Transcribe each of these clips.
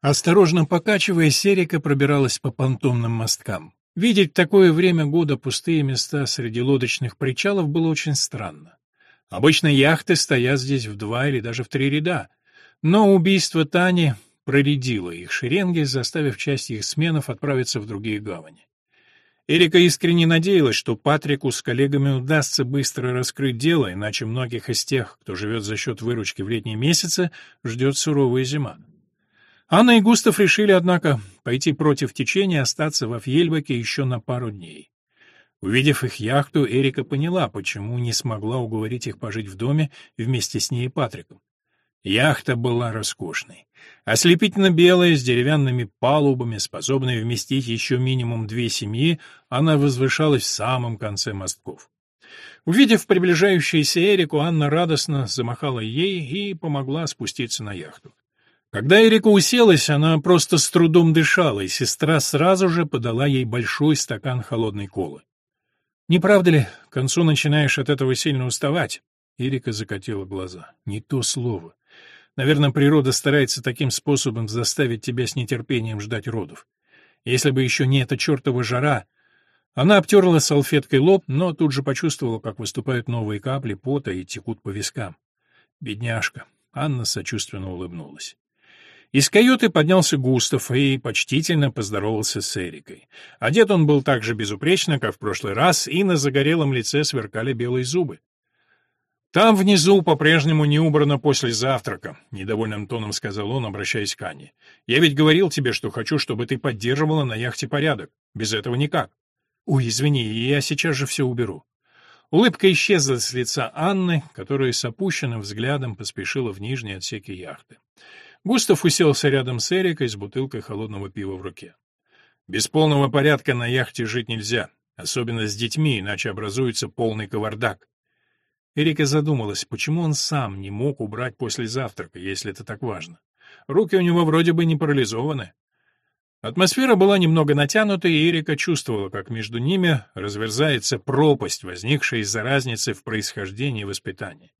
Осторожно покачиваясь, Эрика пробиралась по понтонным мосткам. Видеть такое время года пустые места среди лодочных причалов было очень странно. Обычно яхты стоят здесь в два или даже в три ряда, но убийство Тани проредило их шеренги, заставив часть их сменов отправиться в другие гавани. Эрика искренне надеялась, что Патрику с коллегами удастся быстро раскрыть дело, иначе многих из тех, кто живет за счет выручки в летние месяцы, ждет суровая зима. Анна и Густав решили, однако, пойти против течения и остаться во Фьельбаке еще на пару дней. Увидев их яхту, Эрика поняла, почему не смогла уговорить их пожить в доме вместе с ней и Патриком. Яхта была роскошной. Ослепительно белая, с деревянными палубами, способная вместить еще минимум две семьи, она возвышалась в самом конце мостков. Увидев приближающуюся Эрику, Анна радостно замахала ей и помогла спуститься на яхту. Когда Эрика уселась, она просто с трудом дышала, и сестра сразу же подала ей большой стакан холодной колы. «Не правда ли, к концу начинаешь от этого сильно уставать?» Эрика закатила глаза. «Не то слово. Наверное, природа старается таким способом заставить тебя с нетерпением ждать родов. Если бы еще не эта чертова жара... Она обтерла салфеткой лоб, но тут же почувствовала, как выступают новые капли пота и текут по вискам. Бедняжка. Анна сочувственно улыбнулась. Из каюты поднялся Густав и почтительно поздоровался с Эрикой. Одет он был так же безупречно, как в прошлый раз, и на загорелом лице сверкали белые зубы. «Там внизу по-прежнему не убрано после завтрака», — недовольным тоном сказал он, обращаясь к Анне. «Я ведь говорил тебе, что хочу, чтобы ты поддерживала на яхте порядок. Без этого никак». «Ой, извини, я сейчас же все уберу». Улыбка исчезла с лица Анны, которая с опущенным взглядом поспешила в нижние отсеки яхты. Густав уселся рядом с Эрикой с бутылкой холодного пива в руке. «Без полного порядка на яхте жить нельзя, особенно с детьми, иначе образуется полный кавардак. Эрика задумалась, почему он сам не мог убрать после завтрака, если это так важно. Руки у него вроде бы не парализованы. Атмосфера была немного натянутой, и Эрика чувствовала, как между ними разверзается пропасть, возникшая из-за разницы в происхождении и воспитании.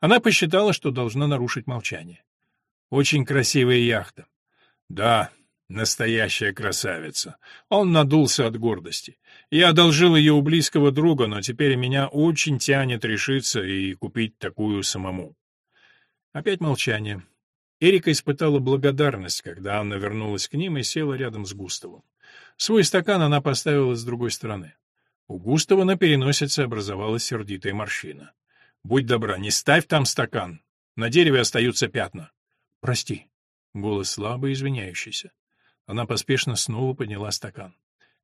Она посчитала, что должна нарушить молчание. «Очень красивая яхта». «Да, Настоящая красавица. Он надулся от гордости. Я одолжил ее у близкого друга, но теперь меня очень тянет решиться и купить такую самому. Опять молчание. Эрика испытала благодарность, когда Анна вернулась к ним и села рядом с Густавом. Свой стакан она поставила с другой стороны. У Густава на переносице образовалась сердитая морщина. «Будь добра, не ставь там стакан. На дереве остаются пятна». «Прости». Голос слабый, извиняющийся. Она поспешно снова подняла стакан.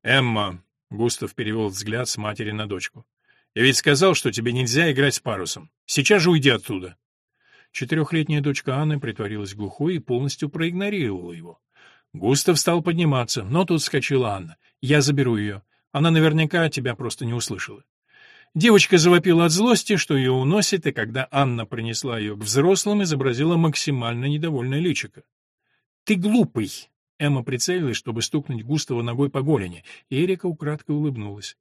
«Эмма!» — Густав перевел взгляд с матери на дочку. «Я ведь сказал, что тебе нельзя играть с парусом. Сейчас же уйди оттуда!» Четырехлетняя дочка Анны притворилась глухой и полностью проигнорировала его. Густав стал подниматься, но тут вскочила Анна. «Я заберу ее. Она наверняка тебя просто не услышала». Девочка завопила от злости, что ее уносит, и когда Анна принесла ее к взрослым, изобразила максимально недовольное личико. «Ты глупый!» Эмма прицелилась, чтобы стукнуть Густава ногой по голени, и Эрика украдкой улыбнулась.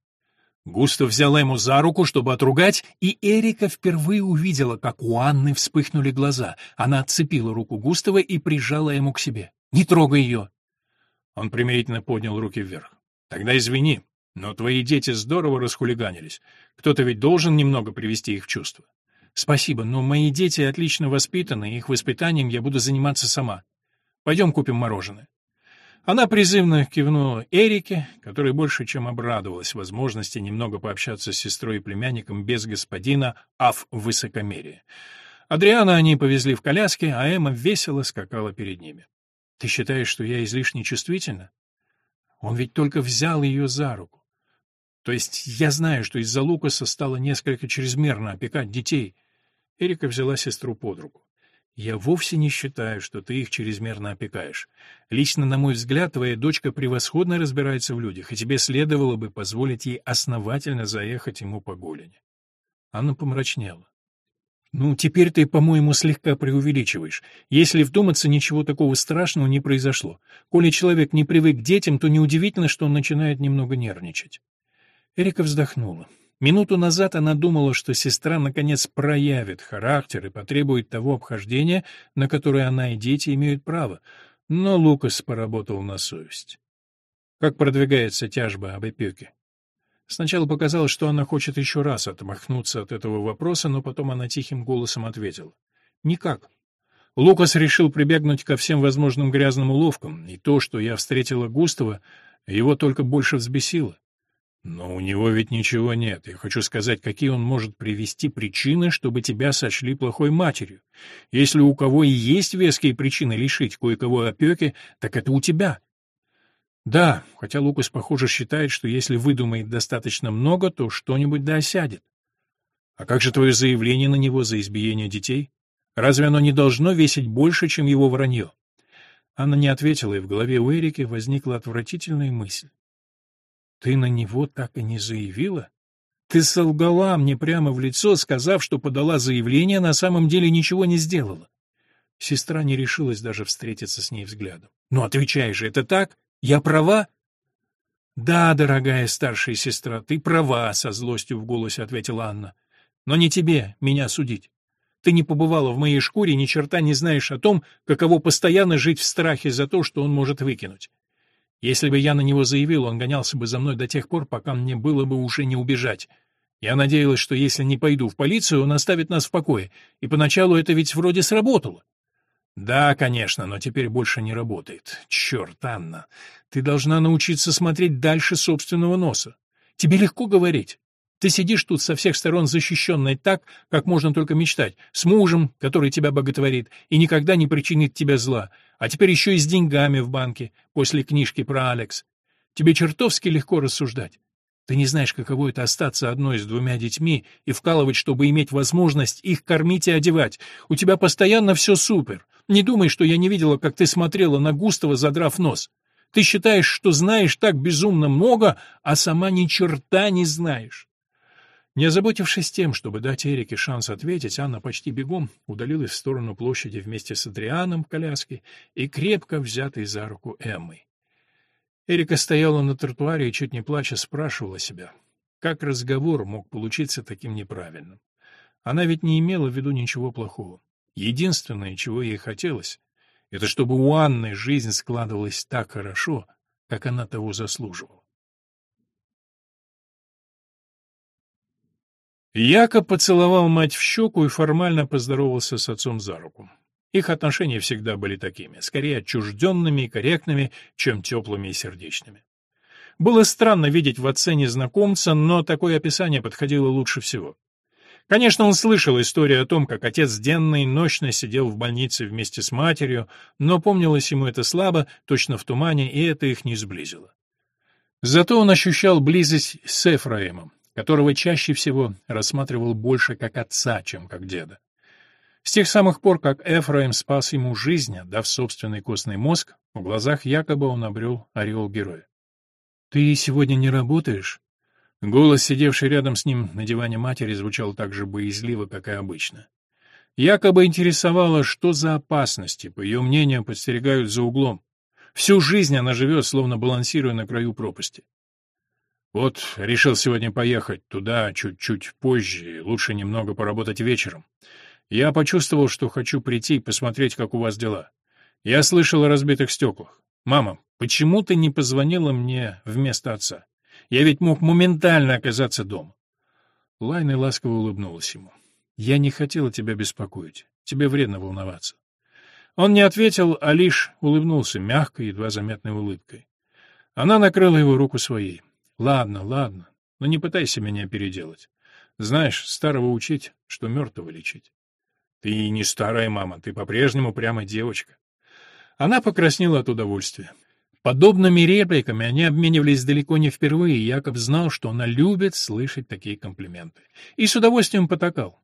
Густав взял Эмму за руку, чтобы отругать, и Эрика впервые увидела, как у Анны вспыхнули глаза. Она отцепила руку Густава и прижала ему к себе. «Не трогай ее!» Он примирительно поднял руки вверх. «Тогда извини, но твои дети здорово расхулиганились. Кто-то ведь должен немного привести их в чувство». «Спасибо, но мои дети отлично воспитаны, и их воспитанием я буду заниматься сама. Пойдем купим мороженое». Она призывно кивнула Эрике, которая больше чем обрадовалась возможности немного пообщаться с сестрой и племянником без господина Аф высокомерия. Адриана они повезли в коляске, а Эмма весело скакала перед ними. «Ты считаешь, что я излишне чувствительна?» Он ведь только взял ее за руку. То есть я знаю, что из-за Лукаса стало несколько чрезмерно опекать детей. Эрика взяла сестру под руку. Я вовсе не считаю, что ты их чрезмерно опекаешь. Лично, на мой взгляд, твоя дочка превосходно разбирается в людях, и тебе следовало бы позволить ей основательно заехать ему по голени. Анна помрачнела. «Ну, теперь ты, по-моему, слегка преувеличиваешь. Если вдуматься, ничего такого страшного не произошло. Коли человек не привык к детям, то неудивительно, что он начинает немного нервничать». Эрика вздохнула. Минуту назад она думала, что сестра наконец проявит характер и потребует того обхождения, на которое она и дети имеют право. Но Лукас поработал на совесть. Как продвигается тяжба об опеке? Сначала показалось, что она хочет еще раз отмахнуться от этого вопроса, но потом она тихим голосом ответила. «Никак. Лукас решил прибегнуть ко всем возможным грязным уловкам, и то, что я встретила Густава, его только больше взбесило. Но у него ведь ничего нет. Я хочу сказать, какие он может привести причины, чтобы тебя сочли плохой матерью. Если у кого и есть веские причины лишить кое-кого опеки, так это у тебя. Да, хотя Лукас, похоже, считает, что если выдумает достаточно много, то что-нибудь да осядет. А как же твое заявление на него за избиение детей? Разве оно не должно весить больше, чем его вранье? Анна не ответила, и в голове у Эрики возникла отвратительная мысль. «Ты на него так и не заявила? Ты солгала мне прямо в лицо, сказав, что подала заявление, а на самом деле ничего не сделала». Сестра не решилась даже встретиться с ней взглядом. «Ну, отвечай же, это так? Я права?» «Да, дорогая старшая сестра, ты права», — со злостью в голосе ответила Анна. «Но не тебе меня судить. Ты не побывала в моей шкуре, ни черта не знаешь о том, каково постоянно жить в страхе за то, что он может выкинуть. Если бы я на него заявил, он гонялся бы за мной до тех пор, пока мне было бы уже не убежать. Я надеялась, что если не пойду в полицию, он оставит нас в покое, и поначалу это ведь вроде сработало. Да, конечно, но теперь больше не работает. Черт, Анна, ты должна научиться смотреть дальше собственного носа. Тебе легко говорить. Ты сидишь тут со всех сторон защищенной так, как можно только мечтать, с мужем, который тебя боготворит и никогда не причинит тебе зла, а теперь еще и с деньгами в банке после книжки про Алекс. Тебе чертовски легко рассуждать. Ты не знаешь, каково это остаться одной с двумя детьми и вкалывать, чтобы иметь возможность их кормить и одевать. У тебя постоянно все супер. Не думай, что я не видела, как ты смотрела на Густава, задрав нос. Ты считаешь, что знаешь так безумно много, а сама ни черта не знаешь. Не озаботившись тем, чтобы дать Эрике шанс ответить, Анна почти бегом удалилась в сторону площади вместе с Адрианом в коляске и крепко взятой за руку Эммой. Эрика стояла на тротуаре и, чуть не плача, спрашивала себя, как разговор мог получиться таким неправильным. Она ведь не имела в виду ничего плохого. Единственное, чего ей хотелось, это чтобы у Анны жизнь складывалась так хорошо, как она того заслуживала. Якоб поцеловал мать в щеку и формально поздоровался с отцом за руку. Их отношения всегда были такими, скорее отчужденными и корректными, чем теплыми и сердечными. Было странно видеть в отце незнакомца, но такое описание подходило лучше всего. Конечно, он слышал историю о том, как отец денно и ночно сидел в больнице вместе с матерью, но помнилось ему это слабо, точно в тумане, и это их не сблизило. Зато он ощущал близость с Эфраимом, которого чаще всего рассматривал больше как отца, чем как деда. С тех самых пор, как Эфраим спас ему жизнь, дав собственный костный мозг, в глазах якобы он обрел ореол героя. «Ты сегодня не работаешь?» Голос, сидевший рядом с ним на диване матери, звучал так же боязливо, как и обычно. Якобы интересовало, что за опасности, по ее мнению, подстерегают за углом. Всю жизнь она живет, словно балансируя на краю пропасти. Вот решил сегодня поехать туда чуть-чуть позже, лучше немного поработать вечером. Я почувствовал, что хочу прийти и посмотреть, как у вас дела. Я слышал о разбитых стеклах. Мама, почему ты не позвонила мне вместо отца? Я ведь мог моментально оказаться дома. Лайна ласково улыбнулась ему. Я не хотела тебя беспокоить. Тебе вредно волноваться. Он не ответил, а лишь улыбнулся мягкой, едва заметной улыбкой. Она накрыла его руку своей. Ладно, ладно, но не пытайся меня переделать. Знаешь, старого учить, что мертвого лечить. Ты не старая мама, ты по-прежнему прямо девочка. Она покраснела от удовольствия. Подобными репликами они обменивались далеко не впервые, и Яков знал, что она любит слышать такие комплименты. И с удовольствием потакал.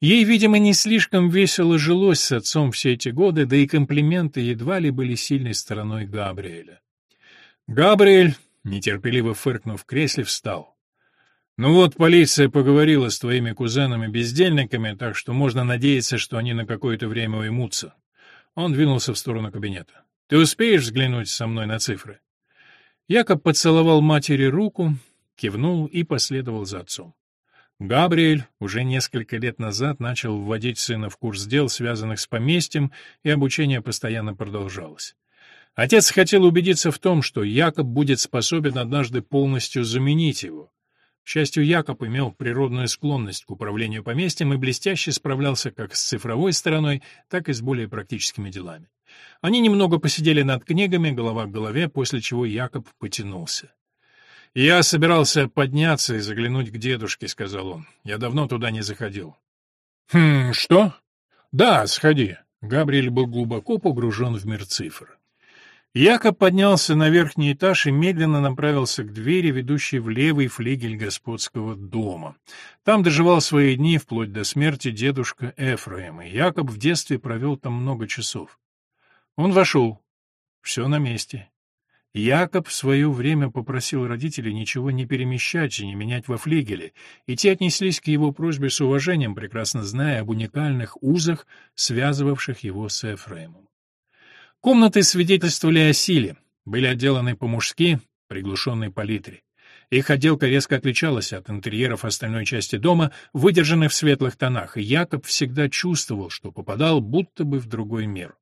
Ей, видимо, не слишком весело жилось с отцом все эти годы, да и комплименты едва ли были сильной стороной Габриэля. Габриэль Нетерпеливо фыркнув в кресле, встал. «Ну вот, полиция поговорила с твоими кузенами-бездельниками, так что можно надеяться, что они на какое-то время уймутся». Он двинулся в сторону кабинета. «Ты успеешь взглянуть со мной на цифры?» Якоб поцеловал матери руку, кивнул и последовал за отцом. Габриэль уже несколько лет назад начал вводить сына в курс дел, связанных с поместьем, и обучение постоянно продолжалось. Отец хотел убедиться в том, что Якоб будет способен однажды полностью заменить его. К счастью, Якоб имел природную склонность к управлению поместьем и блестяще справлялся как с цифровой стороной, так и с более практическими делами. Они немного посидели над книгами, голова к голове, после чего Якоб потянулся. «Я собирался подняться и заглянуть к дедушке», — сказал он. «Я давно туда не заходил». «Хм, что?» «Да, сходи». Габриэль был глубоко погружен в мир цифр. Якоб поднялся на верхний этаж и медленно направился к двери, ведущей в левый флигель господского дома. Там доживал свои дни, вплоть до смерти, дедушка Эфраим, и Якоб в детстве провел там много часов. Он вошел. Все на месте. Якоб в свое время попросил родителей ничего не перемещать и не менять во флигеле, и те отнеслись к его просьбе с уважением, прекрасно зная об уникальных узах, связывавших его с Эфраимом. Комнаты свидетельствовали о силе, были отделаны по-мужски, приглушенной палитре. Их отделка резко отличалась от интерьеров остальной части дома, выдержанных в светлых тонах, и Якоб всегда чувствовал, что попадал будто бы в другой мир.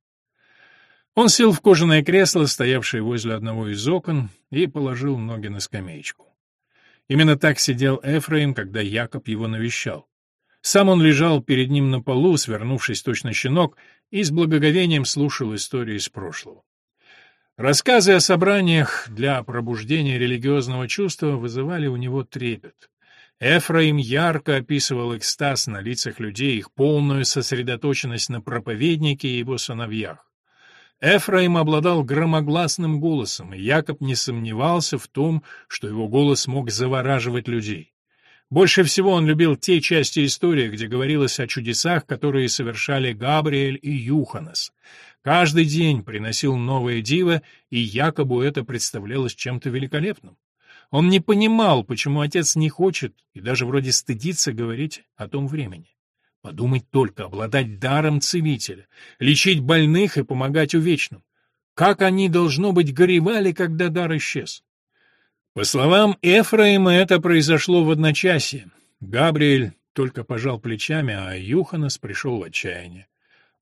Он сел в кожаное кресло, стоявшее возле одного из окон, и положил ноги на скамеечку. Именно так сидел Эфраим, когда Якоб его навещал. Сам он лежал перед ним на полу, свернувшись точно щенок, и с благоговением слушал истории из прошлого. Рассказы о собраниях для пробуждения религиозного чувства вызывали у него трепет. Эфраим ярко описывал экстаз на лицах людей, их полную сосредоточенность на проповеднике и его сыновьях. Эфраим обладал громогласным голосом, и Якоб не сомневался в том, что его голос мог завораживать людей. Больше всего он любил те части истории, где говорилось о чудесах, которые совершали Габриэль и Юханес. Каждый день приносил новое диво, и якобы это представлялось чем-то великолепным. Он не понимал, почему отец не хочет и даже вроде стыдится говорить о том времени. Подумать только, обладать даром целителя, лечить больных и помогать увечным. Как они, должно быть, горевали, когда дар исчез. По словам Эфраима, это произошло в одночасье. Габриэль только пожал плечами, а Юханас пришел в отчаяние.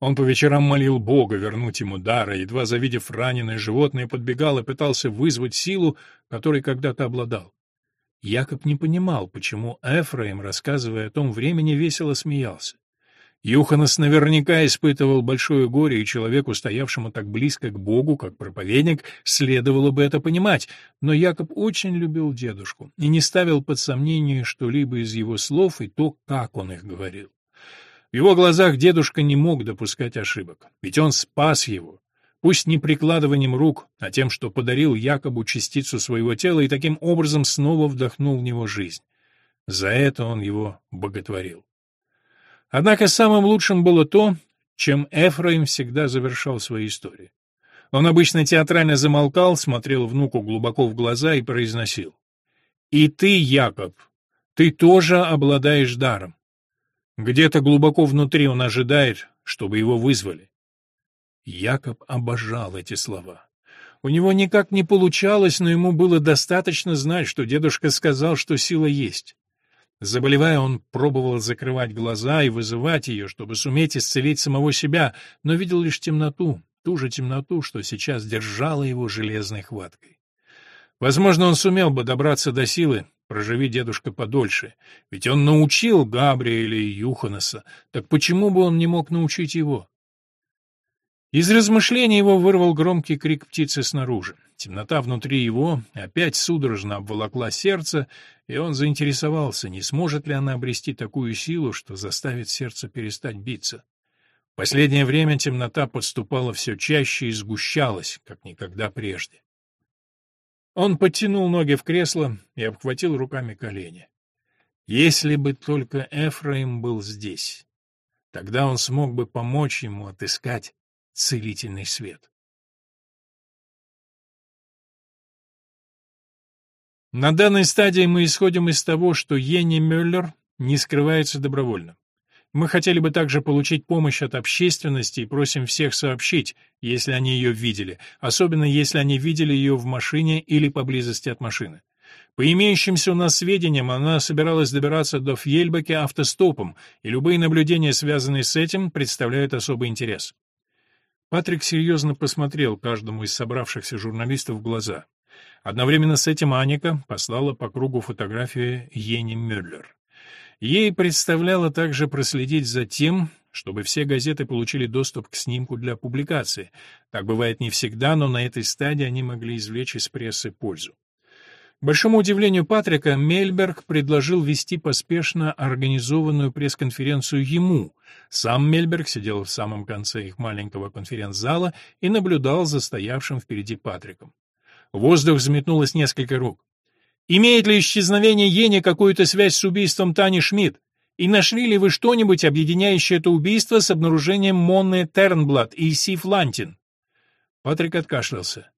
Он по вечерам молил Бога вернуть ему дар, а едва завидев раненое животное, подбегал и пытался вызвать силу, которой когда-то обладал. Якоб не понимал, почему Эфраим, рассказывая о том времени, весело смеялся. Юханас наверняка испытывал большое горе, и человеку, стоявшему так близко к Богу, как проповедник, следовало бы это понимать, но Якоб очень любил дедушку и не ставил под сомнение что-либо из его слов и то, как он их говорил. В его глазах дедушка не мог допускать ошибок, ведь он спас его, пусть не прикладыванием рук, а тем, что подарил Якобу частицу своего тела и таким образом снова вдохнул в него жизнь. За это он его боготворил. Однако самым лучшим было то, чем Эфраим всегда завершал свои истории. Он обычно театрально замолкал, смотрел внуку глубоко в глаза и произносил. «И ты, Якоб, ты тоже обладаешь даром. Где-то глубоко внутри он ожидает, чтобы его вызвали». Якоб обожал эти слова. У него никак не получалось, но ему было достаточно знать, что дедушка сказал, что сила есть. Заболевая, он пробовал закрывать глаза и вызывать ее, чтобы суметь исцелить самого себя, но видел лишь темноту, ту же темноту, что сейчас держала его железной хваткой. Возможно, он сумел бы добраться до силы, проживи дедушка подольше, ведь он научил Габриэля и Юханаса, так почему бы он не мог научить его? Из размышлений его вырвал громкий крик птицы снаружи. Темнота внутри его опять судорожно обволокла сердце, и он заинтересовался, не сможет ли она обрести такую силу, что заставит сердце перестать биться. В последнее время темнота подступала все чаще и сгущалась, как никогда прежде. Он подтянул ноги в кресло и обхватил руками колени. Если бы только Эфраим был здесь, тогда он смог бы помочь ему отыскать целительный свет. На данной стадии мы исходим из того, что Йенни Мюллер не скрывается добровольно. Мы хотели бы также получить помощь от общественности и просим всех сообщить, если они ее видели, особенно если они видели ее в машине или поблизости от машины. По имеющимся у нас сведениям, она собиралась добираться до Фьельбеке автостопом, и любые наблюдения, связанные с этим, представляют особый интерес. Патрик серьезно посмотрел каждому из собравшихся журналистов в глаза. Одновременно с этим Аника послала по кругу фотографии Ени Мюллер. Ей представляло также проследить за тем, чтобы все газеты получили доступ к снимку для публикации. Так бывает не всегда, но на этой стадии они могли извлечь из прессы пользу. Большому удивлению Патрика, Мельберг предложил вести поспешно организованную пресс-конференцию ему. Сам Мельберг сидел в самом конце их маленького конференц-зала и наблюдал за стоявшим впереди Патриком. В воздух взметнулось несколько рук. «Имеет ли исчезновение Ени какую-то связь с убийством Тани Шмидт? И нашли ли вы что-нибудь, объединяющее это убийство с обнаружением Монны Тернблат и Сиф Лантин?» Патрик откашлялся.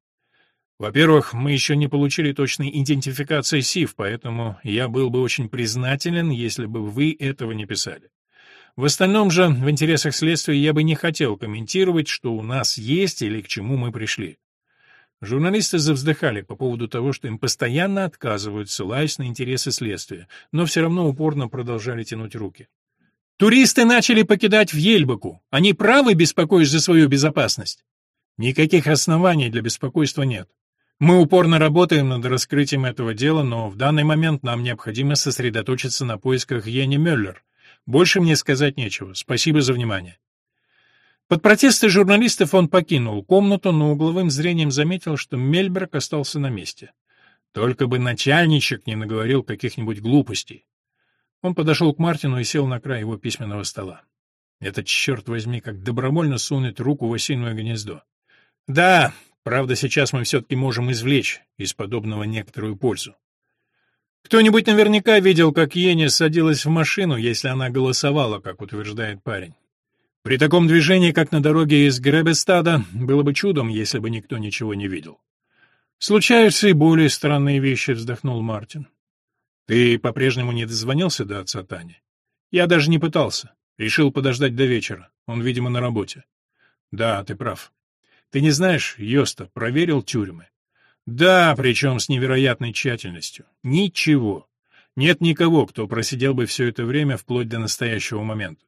Во-первых, мы еще не получили точной идентификации СИФ, поэтому я был бы очень признателен, если бы вы этого не писали. В остальном же, в интересах следствия, я бы не хотел комментировать, что у нас есть или к чему мы пришли. Журналисты завздыхали по поводу того, что им постоянно отказывают, ссылаясь на интересы следствия, но все равно упорно продолжали тянуть руки. «Туристы начали покидать в Ельбаку. Они правы, беспокоясь за свою безопасность?» «Никаких оснований для беспокойства нет. Мы упорно работаем над раскрытием этого дела, но в данный момент нам необходимо сосредоточиться на поисках Йенни Мюллер. Больше мне сказать нечего. Спасибо за внимание. Под протесты журналистов он покинул комнату, но угловым зрением заметил, что Мельберг остался на месте. Только бы начальничек не наговорил каких-нибудь глупостей. Он подошел к Мартину и сел на край его письменного стола. Этот, черт возьми, как добровольно сунет руку в осиное гнездо. Да, Правда, сейчас мы все-таки можем извлечь из подобного некоторую пользу. Кто-нибудь наверняка видел, как Ени садилась в машину, если она голосовала, как утверждает парень. При таком движении, как на дороге из Гребестада, было бы чудом, если бы никто ничего не видел. «Случаются и более странные вещи», — вздохнул Мартин. «Ты по-прежнему не дозвонился до отца Тани?» «Я даже не пытался. Решил подождать до вечера. Он, видимо, на работе». «Да, ты прав. Ты не знаешь, Йоста, проверил тюрьмы? Да, причем с невероятной тщательностью. Ничего. Нет никого, кто просидел бы все это время вплоть до настоящего момента.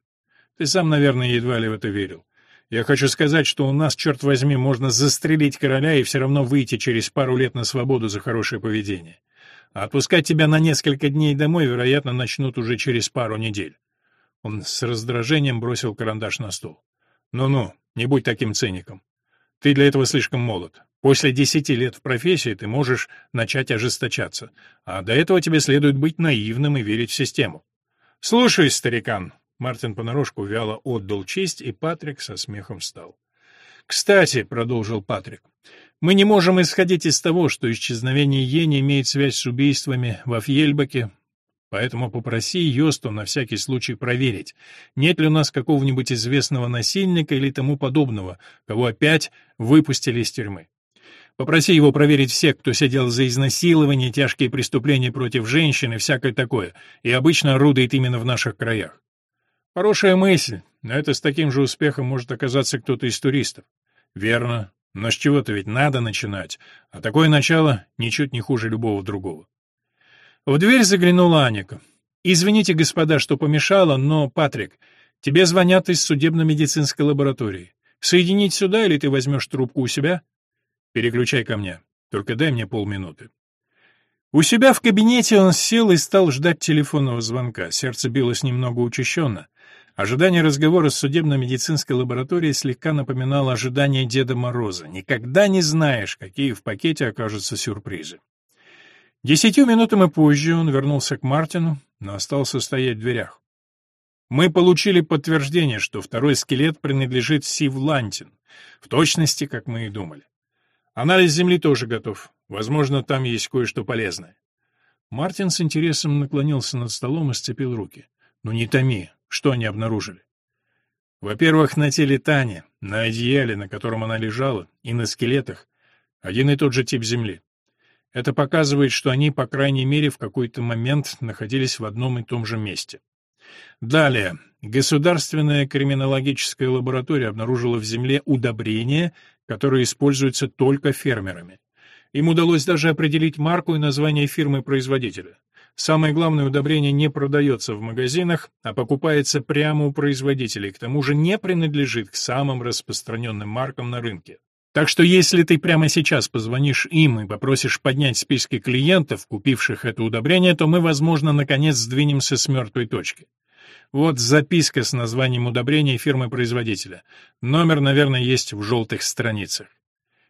Ты сам, наверное, едва ли в это верил. Я хочу сказать, что у нас, черт возьми, можно застрелить короля и все равно выйти через пару лет на свободу за хорошее поведение. А отпускать тебя на несколько дней домой, вероятно, начнут уже через пару недель. Он с раздражением бросил карандаш на стол. «Ну-ну, не будь таким циником. Ты для этого слишком молод. После десяти лет в профессии ты можешь начать ожесточаться, а до этого тебе следует быть наивным и верить в систему. Слушай, старикан. Мартин понарошку вяло отдал честь, и Патрик со смехом встал. «Кстати», — продолжил Патрик, — «мы не можем исходить из того, что исчезновение Йени имеет связь с убийствами во Фьельбаке, Поэтому попроси Йосту на всякий случай проверить, нет ли у нас какого-нибудь известного насильника или тому подобного, кого опять выпустили из тюрьмы. Попроси его проверить всех, кто сидел за изнасилование, тяжкие преступления против женщин и всякое такое, и обычно орудует именно в наших краях. Хорошая мысль, но это с таким же успехом может оказаться кто-то из туристов. Верно, но с чего-то ведь надо начинать, а такое начало ничуть не хуже любого другого. В дверь заглянула Аника. «Извините, господа, что помешала, но, Патрик, тебе звонят из судебно-медицинской лаборатории. Соединить сюда или ты возьмешь трубку у себя? Переключай ко мне. Только дай мне полминуты». У себя в кабинете он сел и стал ждать телефонного звонка. Сердце билось немного учащенно. Ожидание разговора с судебно-медицинской лабораторией слегка напоминало ожидание Деда Мороза. Никогда не знаешь, какие в пакете окажутся сюрпризы. Десятью минутами позже он вернулся к Мартину, но остался стоять в дверях. Мы получили подтверждение, что второй скелет принадлежит Сив Лантин, в точности, как мы и думали. Анализ земли тоже готов. Возможно, там есть кое-что полезное. Мартин с интересом наклонился над столом и сцепил руки. «Ну не томи, что они обнаружили?» Во-первых, на теле Тани, на одеяле, на котором она лежала, и на скелетах один и тот же тип земли. Это показывает, что они, по крайней мере, в какой-то момент находились в одном и том же месте. Далее. Государственная криминологическая лаборатория обнаружила в земле удобрение, которое используется только фермерами. Им удалось даже определить марку и название фирмы-производителя. Самое главное, удобрение не продается в магазинах, а покупается прямо у производителей, к тому же не принадлежит к самым распространенным маркам на рынке. Так что если ты прямо сейчас позвонишь им и попросишь поднять списки клиентов, купивших это удобрение, то мы, возможно, наконец сдвинемся с мертвой точки. Вот записка с названием удобрения фирмы-производителя. Номер, наверное, есть в желтых страницах.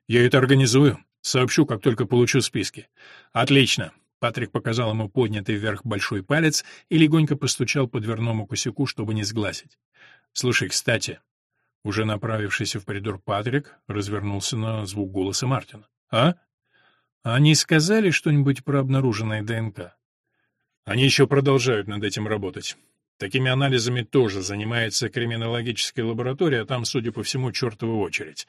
Я это организую. Сообщу, как только получу списки. Отлично. Патрик показал ему поднятый вверх большой палец и легонько постучал по дверному косяку, чтобы не сглазить. Слушай, кстати, уже направившийся в коридор Патрик развернулся на звук голоса Мартина. А? Они сказали что-нибудь про обнаруженное ДНК? Они еще продолжают над этим работать. Такими анализами тоже занимается криминологическая лаборатория, а там, судя по всему, чертова очередь.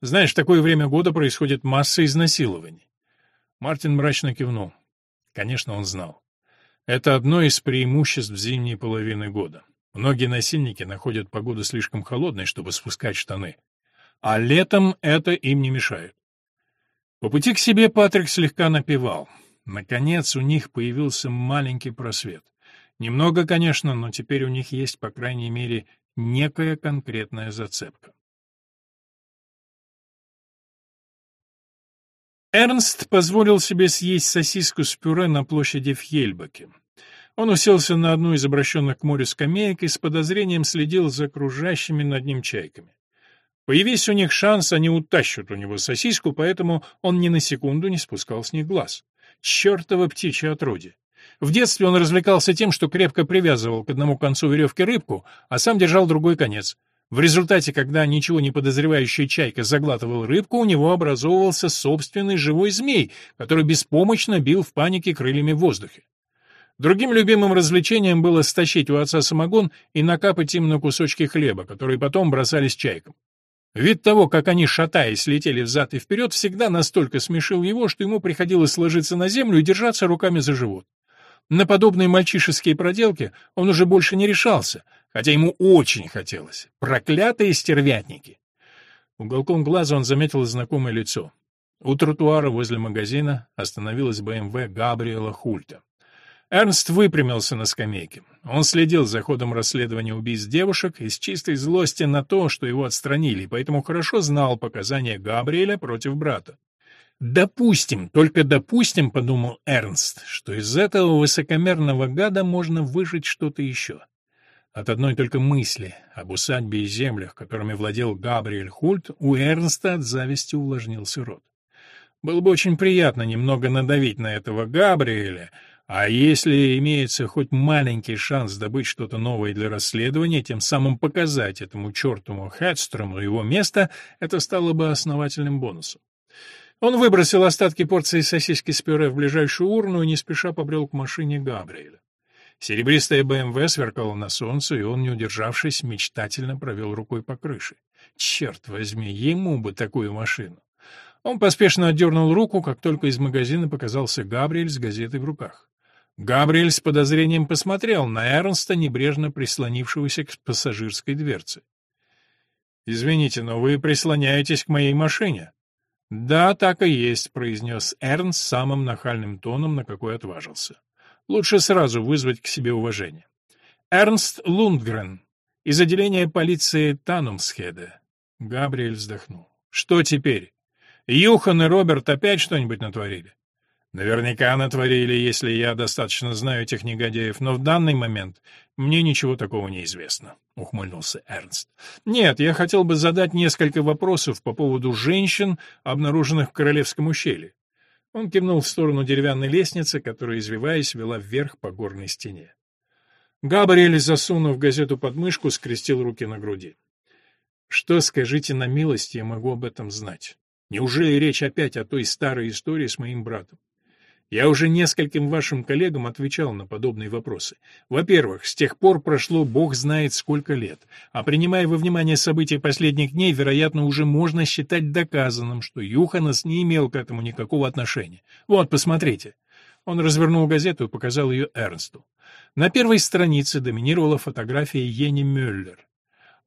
Знаешь, в такое время года происходит масса изнасилований. Мартин мрачно кивнул. Конечно, он знал. Это одно из преимуществ зимней половины года. Многие насильники находят погоду слишком холодной, чтобы спускать штаны. А летом это им не мешает. По пути к себе Патрик слегка напевал. Наконец у них появился маленький просвет. Немного, конечно, но теперь у них есть, по крайней мере, некая конкретная зацепка. Эрнст позволил себе съесть сосиску с пюре на площади в Хельбаке. Он уселся на одну из обращенных к морю скамеек и с подозрением следил за окружающими над ним чайками. Появись у них шанс, они утащат у него сосиску, поэтому он ни на секунду не спускал с них глаз. Чёртово птичье отродье! В детстве он развлекался тем, что крепко привязывал к одному концу веревки рыбку, а сам держал другой конец. В результате, когда ничего не подозревающая чайка заглатывал рыбку, у него образовывался собственный живой змей, который беспомощно бил в панике крыльями в воздухе. Другим любимым развлечением было стащить у отца самогон и накапать им на кусочки хлеба, которые потом бросались чайкам. Вид того, как они, шатаясь, летели взад и вперед, всегда настолько смешил его, что ему приходилось сложиться на землю и держаться руками за живот. На подобные мальчишеские проделки он уже больше не решался, хотя ему очень хотелось. Проклятые стервятники! Уголком глаза он заметил знакомое лицо. У тротуара возле магазина остановилась БМВ Габриэла Хульта. Эрнст выпрямился на скамейке. Он следил за ходом расследования убийств девушек из чистой злости на то, что его отстранили, поэтому хорошо знал показания Габриэля против брата. «Допустим, только допустим, — подумал Эрнст, — что из этого высокомерного гада можно выжить что-то еще». От одной только мысли об усадьбе и землях, которыми владел Габриэль Хульт, у Эрнста от зависти увлажнился рот. Было бы очень приятно немного надавить на этого Габриэля, а если имеется хоть маленький шанс добыть что-то новое для расследования, тем самым показать этому чертову Хедстрому его место, это стало бы основательным бонусом. Он выбросил остатки порции сосиски с пюре в ближайшую урну и не спеша побрел к машине Габриэля. Серебристая БМВ сверкала на солнце, и он, не удержавшись, мечтательно провел рукой по крыше. Черт возьми, ему бы такую машину! Он поспешно отдернул руку, как только из магазина показался Габриэль с газетой в руках. Габриэль с подозрением посмотрел на Эрнста, небрежно прислонившегося к пассажирской дверце. «Извините, но вы прислоняетесь к моей машине». «Да, так и есть», — произнес Эрнст самым нахальным тоном, на какой отважился. «Лучше сразу вызвать к себе уважение». «Эрнст Лундгрен, из отделения полиции Танумсхеда». Габриэль вздохнул. «Что теперь? Юхан и Роберт опять что-нибудь натворили?» «Наверняка натворили, если я достаточно знаю этих негодяев, но в данный момент мне ничего такого не известно», — ухмыльнулся Эрнст. «Нет, я хотел бы задать несколько вопросов по поводу женщин, обнаруженных в Королевском ущелье». Он кивнул в сторону деревянной лестницы, которая, извиваясь, вела вверх по горной стене. Габриэль, засунув газету под мышку, скрестил руки на груди. «Что, скажите на милость, я могу об этом знать? Неужели речь опять о той старой истории с моим братом? Я уже нескольким вашим коллегам отвечал на подобные вопросы. Во-первых, с тех пор прошло бог знает сколько лет, а принимая во внимание события последних дней, вероятно, уже можно считать доказанным, что Юханас не имел к этому никакого отношения. Вот, посмотрите. Он развернул газету и показал ее Эрнсту. На первой странице доминировала фотография Ени Мюллер,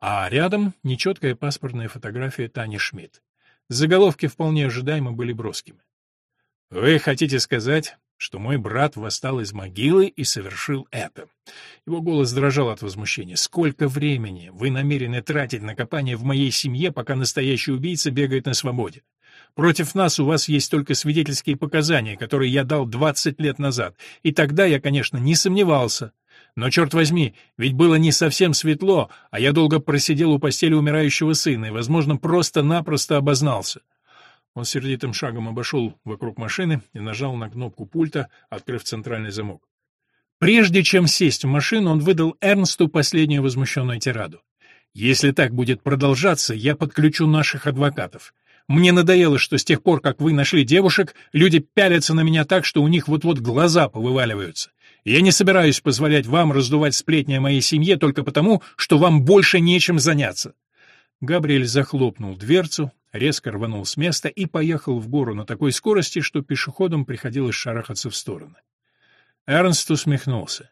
а рядом нечеткая паспортная фотография Тани Шмидт. Заголовки вполне ожидаемо были броскими. Вы хотите сказать, что мой брат восстал из могилы и совершил это. Его голос дрожал от возмущения. Сколько времени вы намерены тратить на копание в моей семье, пока настоящий убийца бегает на свободе? Против нас у вас есть только свидетельские показания, которые я дал 20 лет назад, и тогда я, конечно, не сомневался. Но, черт возьми, ведь было не совсем светло, а я долго просидел у постели умирающего сына и, возможно, просто-напросто обознался. Он сердитым шагом обошел вокруг машины и нажал на кнопку пульта, открыв центральный замок. Прежде чем сесть в машину, он выдал Эрнсту последнюю возмущенную тираду. «Если так будет продолжаться, я подключу наших адвокатов. Мне надоело, что с тех пор, как вы нашли девушек, люди пялятся на меня так, что у них вот-вот глаза повываливаются. Я не собираюсь позволять вам раздувать сплетни о моей семье только потому, что вам больше нечем заняться». Габриэль захлопнул дверцу, резко рванул с места и поехал в гору на такой скорости, что пешеходам приходилось шарахаться в стороны. Эрнст усмехнулся.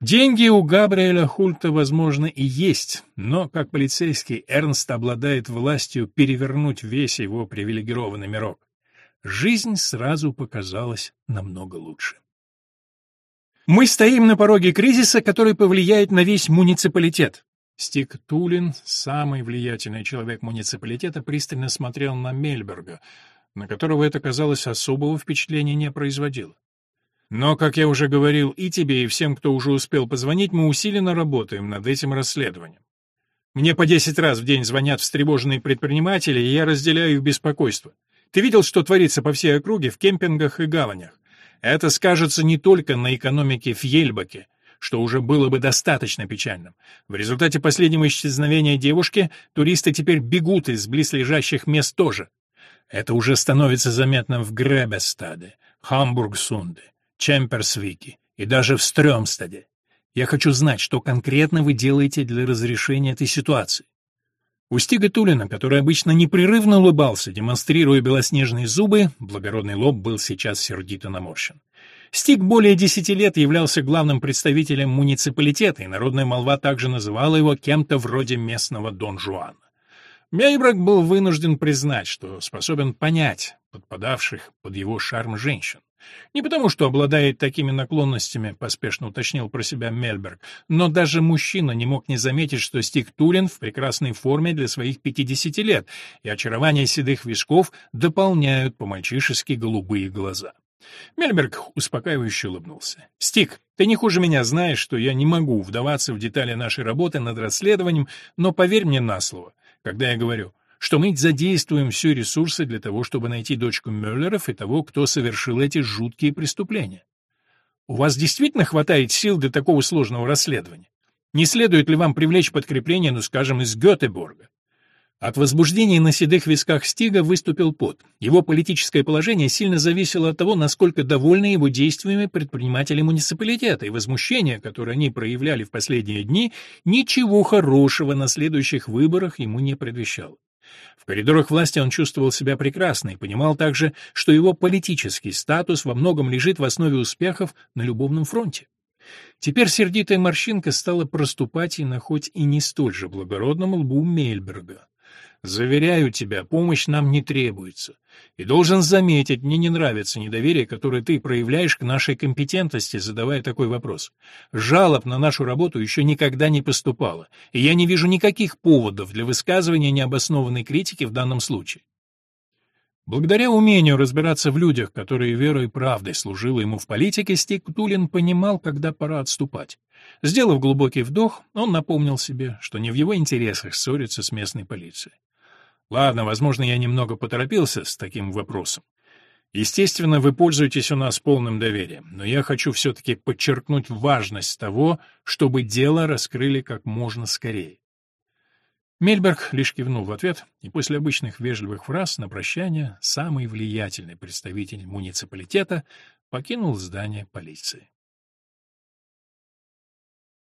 Деньги у Габриэля Хульта, возможно, и есть, но, как полицейский, Эрнст обладает властью перевернуть весь его привилегированный мирок. Жизнь сразу показалась намного лучше. Мы стоим на пороге кризиса, который повлияет на весь муниципалитет. Стик Тулин, самый влиятельный человек муниципалитета, пристально смотрел на Мельберга, на которого это, казалось, особого впечатления не производило. Но, как я уже говорил и тебе, и всем, кто уже успел позвонить, мы усиленно работаем над этим расследованием. Мне по десять раз в день звонят встревоженные предприниматели, и я разделяю их беспокойство. Ты видел, что творится по всей округе в кемпингах и гаванях? Это скажется не только на экономике Фьельбаке, что уже было бы достаточно печальным. В результате последнего исчезновения девушки туристы теперь бегут из близлежащих мест тоже. Это уже становится заметным в Гребестаде, Хамбург-Сунде, Чемперсвике и даже в Стрёмстаде. Я хочу знать, что конкретно вы делаете для разрешения этой ситуации. У Стига Тулина, который обычно непрерывно улыбался, демонстрируя белоснежные зубы, благородный лоб был сейчас сердито наморщен. Стиг более десяти лет являлся главным представителем муниципалитета, и народная молва также называла его кем-то вроде местного Дон Жуана. Мейбрак был вынужден признать, что способен понять подпадавших под его шарм женщин. Не потому, что обладает такими наклонностями, поспешно уточнил про себя Мельберг, но даже мужчина не мог не заметить, что Стик Тулин в прекрасной форме для своих 50 лет, и очарование седых висков дополняют по-мальчишески голубые глаза. Мельберг успокаивающе улыбнулся. «Стик, ты не хуже меня знаешь, что я не могу вдаваться в детали нашей работы над расследованием, но поверь мне на слово, когда я говорю, что мы задействуем все ресурсы для того, чтобы найти дочку Мюллеров и того, кто совершил эти жуткие преступления. У вас действительно хватает сил для такого сложного расследования? Не следует ли вам привлечь подкрепление, ну, скажем, из Гетеборга? От возбуждения на седых висках Стига выступил пот. Его политическое положение сильно зависело от того, насколько довольны его действиями предприниматели муниципалитета, и возмущение, которое они проявляли в последние дни, ничего хорошего на следующих выборах ему не предвещало. В коридорах власти он чувствовал себя прекрасно и понимал также, что его политический статус во многом лежит в основе успехов на любовном фронте. Теперь сердитая морщинка стала проступать и на хоть и не столь же благородном лбу Мельберга. Заверяю тебя, помощь нам не требуется. И должен заметить, мне не нравится недоверие, которое ты проявляешь к нашей компетентности, задавая такой вопрос. Жалоб на нашу работу еще никогда не поступало, и я не вижу никаких поводов для высказывания необоснованной критики в данном случае. Благодаря умению разбираться в людях, которые верой и правдой служили ему в политике, Стик Тулин понимал, когда пора отступать. Сделав глубокий вдох, он напомнил себе, что не в его интересах ссориться с местной полицией. Ладно, возможно, я немного поторопился с таким вопросом. Естественно, вы пользуетесь у нас полным доверием, но я хочу все-таки подчеркнуть важность того, чтобы дело раскрыли как можно скорее. Мельберг лишь кивнул в ответ, и после обычных вежливых фраз на прощание самый влиятельный представитель муниципалитета покинул здание полиции.